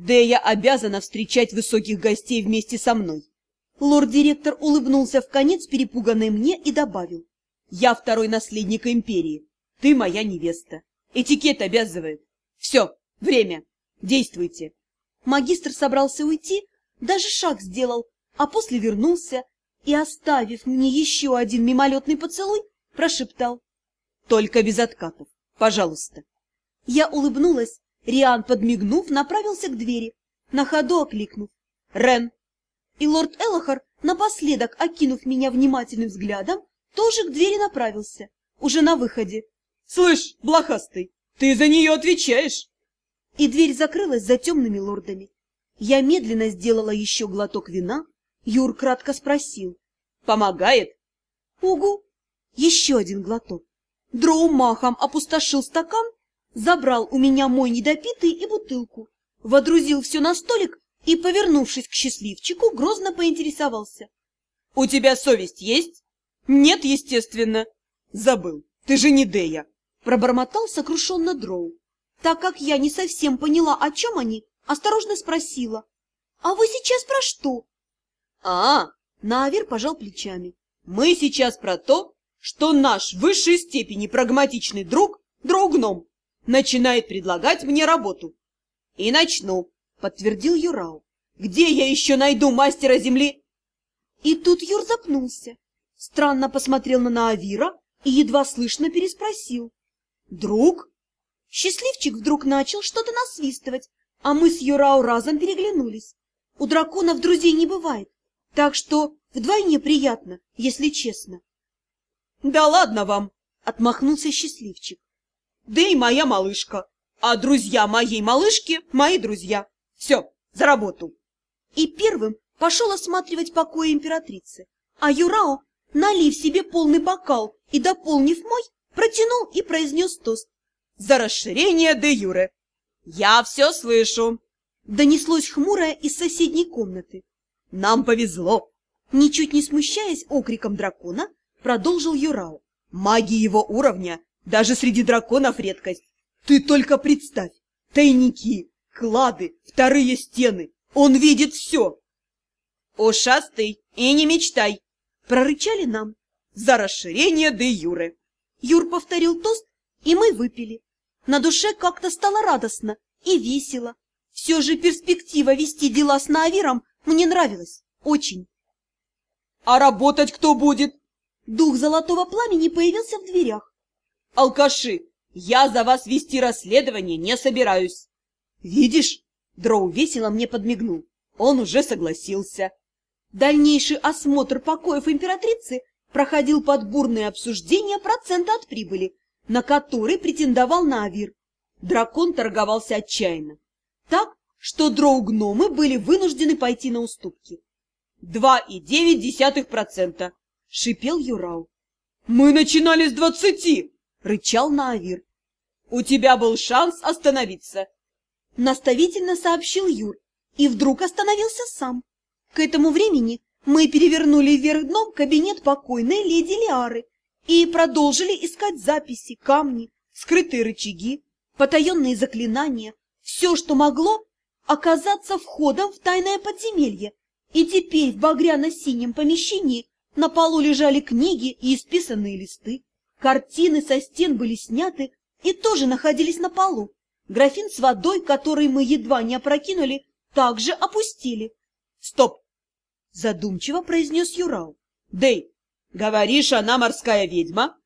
Дея обязана встречать высоких гостей вместе со мной. Лорд-директор улыбнулся в конец перепуганной мне и добавил. Я второй наследник империи. Ты моя невеста. Этикет обязывает. Все, время. Действуйте. Магистр собрался уйти, даже шаг сделал, а после вернулся и, оставив мне еще один мимолетный поцелуй, прошептал. Только без откатов, пожалуйста. Я улыбнулась, Риан, подмигнув, направился к двери, на ходу окликнув. Рен! И лорд Элохар, напоследок окинув меня внимательным взглядом, тоже к двери направился, уже на выходе. «Слышь, блохастый, ты за нее отвечаешь!» И дверь закрылась за темными лордами. Я медленно сделала еще глоток вина. Юр кратко спросил. «Помогает?» «Угу!» Еще один глоток. Дроу махом опустошил стакан, забрал у меня мой недопитый и бутылку, водрузил все на столик и, повернувшись к счастливчику, грозно поинтересовался. «У тебя совесть есть?» «Нет, естественно». «Забыл, ты же не Дея», — пробормотал сокрушенно Дроу. Так как я не совсем поняла, о чем они, осторожно спросила. «А вы сейчас про что?» «А, -а Наавер пожал плечами. «Мы сейчас про то, что наш в высшей степени прагматичный друг, Дроугном, начинает предлагать мне работу». «И начну», — подтвердил Юрау. «Где я еще найду мастера земли?» И тут Юр запнулся странно посмотрел на Наавира и едва слышно переспросил. «Друг?» Счастливчик вдруг начал что-то насвистывать, а мы с Юрау разом переглянулись. У драконов друзей не бывает, так что вдвойне приятно, если честно. «Да ладно вам!» — отмахнулся счастливчик. «Да и моя малышка, а друзья моей малышки — мои друзья. Все, за работу!» И первым пошел осматривать покои императрицы, а Юрао налив себе полный бокал и, дополнив мой, протянул и произнес тост. «За расширение де юре!» «Я все слышу!» Донеслось хмурое из соседней комнаты. «Нам повезло!» Ничуть не смущаясь окриком дракона, продолжил Юрау. «Маги его уровня даже среди драконов редкость. Ты только представь! Тайники, клады, вторые стены. Он видит все!» «Ушастый, и не мечтай!» прорычали нам за расширение де юре. Юр повторил тост, и мы выпили. На душе как-то стало радостно и весело. Все же перспектива вести дела с Наавиром мне нравилась очень. — А работать кто будет? Дух золотого пламени появился в дверях. — Алкаши, я за вас вести расследование не собираюсь. — Видишь? Дроу весело мне подмигнул. Он уже согласился. Дальнейший осмотр покоев императрицы проходил под бурное обсуждение процента от прибыли, на который претендовал Навир. Дракон торговался отчаянно. Так, что дроу-гномы были вынуждены пойти на уступки. «Два и девять десятых процента!» — шипел Юрау. «Мы начинали с двадцати!» — рычал Наавир. «У тебя был шанс остановиться!» Наставительно сообщил Юр и вдруг остановился сам. К этому времени мы перевернули вверх дном кабинет покойной леди Лиары и продолжили искать записи, камни, скрытые рычаги, потаенные заклинания, все, что могло оказаться входом в тайное подземелье. И теперь в багряно-синем помещении на полу лежали книги и исписанные листы. Картины со стен были сняты и тоже находились на полу. Графин с водой, который мы едва не опрокинули, также опустили. Стоп! Задумчиво произнес Юрау. Дэй, говоришь, она морская ведьма?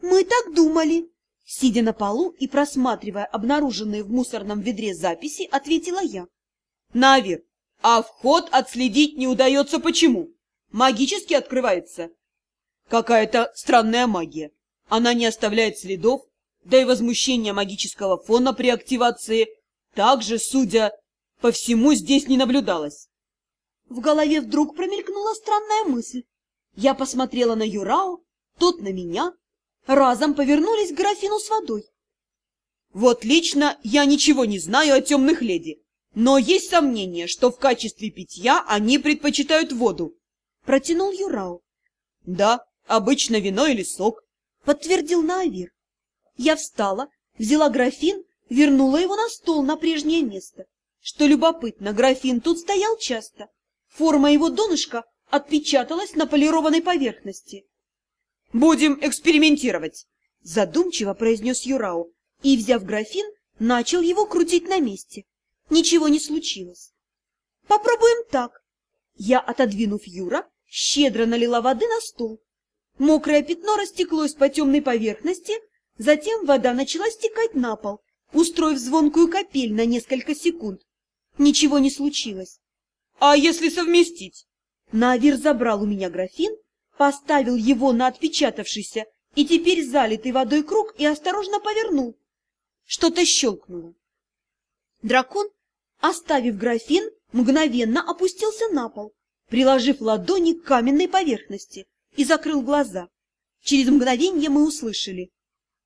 Мы так думали. Сидя на полу и просматривая обнаруженные в мусорном ведре записи, ответила я. Навер, а вход отследить не удается почему? Магически открывается. Какая-то странная магия. Она не оставляет следов, да и возмущение магического фона при активации также, судя по всему, здесь не наблюдалось. В голове вдруг промелькнула странная мысль. Я посмотрела на Юрао, тот на меня. Разом повернулись к графину с водой. Вот лично я ничего не знаю о темных леди, но есть сомнение, что в качестве питья они предпочитают воду. Протянул Юрао. Да, обычно вино или сок, подтвердил Наавир. Я встала, взяла графин, вернула его на стол на прежнее место. Что любопытно, графин тут стоял часто. Форма его донышка отпечаталась на полированной поверхности. «Будем экспериментировать», — задумчиво произнес Юрау и, взяв графин, начал его крутить на месте. Ничего не случилось. «Попробуем так». Я, отодвинув Юра, щедро налила воды на стол. Мокрое пятно растеклось по темной поверхности, затем вода начала стекать на пол, устроив звонкую капель на несколько секунд. Ничего не случилось. «А если совместить?» Навир забрал у меня графин, поставил его на отпечатавшийся и теперь залитый водой круг и осторожно повернул. Что-то щелкнуло. Дракон, оставив графин, мгновенно опустился на пол, приложив ладони к каменной поверхности и закрыл глаза. Через мгновение мы услышали.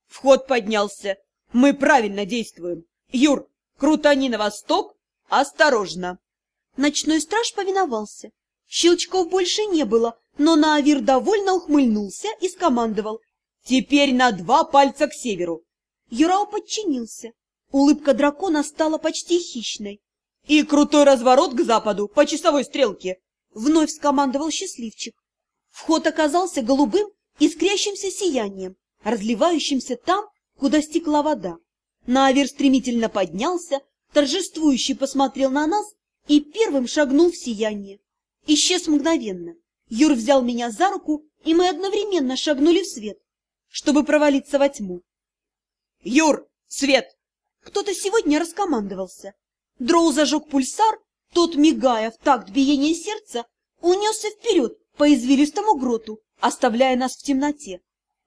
Вход поднялся. Мы правильно действуем. Юр, крутани на восток. Осторожно. Ночной страж повиновался. Щелчков больше не было, но Наавир довольно ухмыльнулся и скомандовал. «Теперь на два пальца к северу!» Юрау подчинился. Улыбка дракона стала почти хищной. «И крутой разворот к западу по часовой стрелке!» Вновь скомандовал счастливчик. Вход оказался голубым, искрящимся сиянием, разливающимся там, куда стекла вода. Наавир стремительно поднялся, торжествующе посмотрел на нас и первым шагнул в сияние. Исчез мгновенно. Юр взял меня за руку, и мы одновременно шагнули в свет, чтобы провалиться во тьму. «Юр, свет!» Кто-то сегодня раскомандовался. Дроу зажег пульсар, тот, мигая в такт биения сердца, унесся вперед по извилистому гроту, оставляя нас в темноте.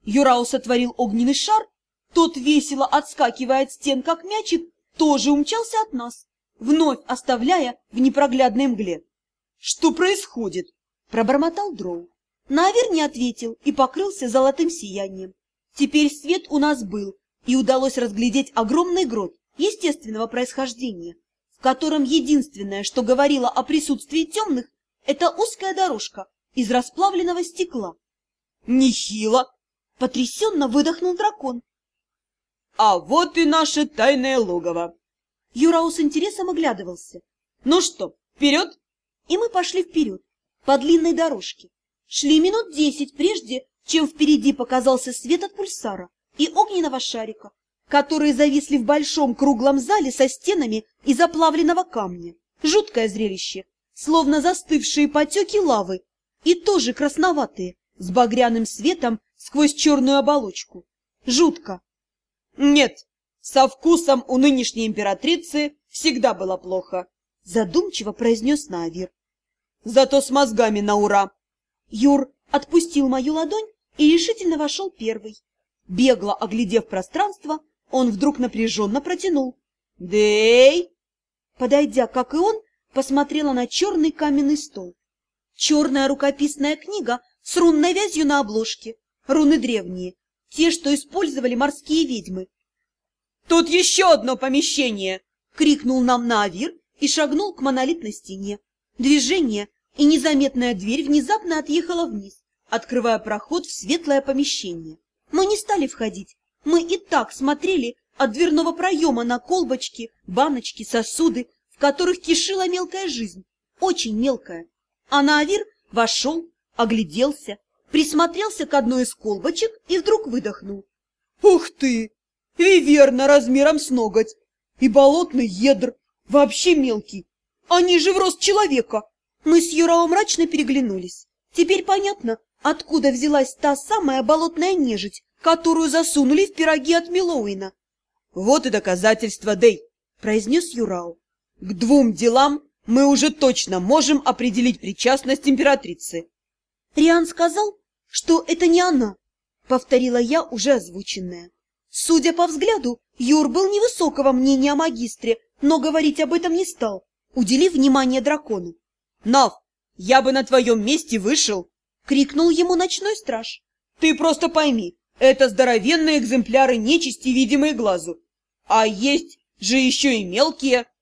Юрау сотворил огненный шар, тот, весело отскакивая от стен, как мячик, тоже умчался от нас, вновь оставляя в непроглядной мгле. Что происходит? Пробормотал Дроу. Навер не ответил и покрылся золотым сиянием. Теперь свет у нас был, и удалось разглядеть огромный грот естественного происхождения, в котором единственное, что говорило о присутствии темных, это узкая дорожка из расплавленного стекла. «Нехило!» — потрясенно выдохнул дракон. «А вот и наше тайное логово!» Юрау с интересом оглядывался. «Ну что, вперед?» и мы пошли вперед, по длинной дорожке. Шли минут десять прежде, чем впереди показался свет от пульсара и огненного шарика, которые зависли в большом круглом зале со стенами из оплавленного камня. Жуткое зрелище, словно застывшие потеки лавы, и тоже красноватые, с багряным светом сквозь черную оболочку. Жутко. Нет, со вкусом у нынешней императрицы всегда было плохо, задумчиво произнес Навир. Зато с мозгами на ура. Юр отпустил мою ладонь и решительно вошел первый. Бегло оглядев пространство, он вдруг напряженно протянул. «Дэй!» Подойдя, как и он, посмотрела на черный каменный стол. Черная рукописная книга с рунной вязью на обложке. Руны древние, те, что использовали морские ведьмы. «Тут еще одно помещение!» — крикнул нам Наавир и шагнул к монолитной стене. Движение, и незаметная дверь внезапно отъехала вниз, открывая проход в светлое помещение. Мы не стали входить. Мы и так смотрели от дверного проема на колбочки, баночки, сосуды, в которых кишила мелкая жизнь, очень мелкая. А Наавир вошел, огляделся, присмотрелся к одной из колбочек и вдруг выдохнул. «Ух ты! Виверна размером с ноготь! И болотный едр, вообще мелкий! Они же в рост человека. Мы с Юрао мрачно переглянулись. Теперь понятно, откуда взялась та самая болотная нежить, которую засунули в пироги от Милоуина. Вот и доказательство, Дэй, произнес Юрао. К двум делам мы уже точно можем определить причастность императрицы. Риан сказал, что это не она, повторила я уже озвученное. Судя по взгляду, Юр был невысокого мнения о магистре, но говорить об этом не стал уделив внимание дракону. «Нав, я бы на твоем месте вышел!» — крикнул ему ночной страж. «Ты просто пойми, это здоровенные экземпляры нечисти, видимые глазу. А есть же еще и мелкие,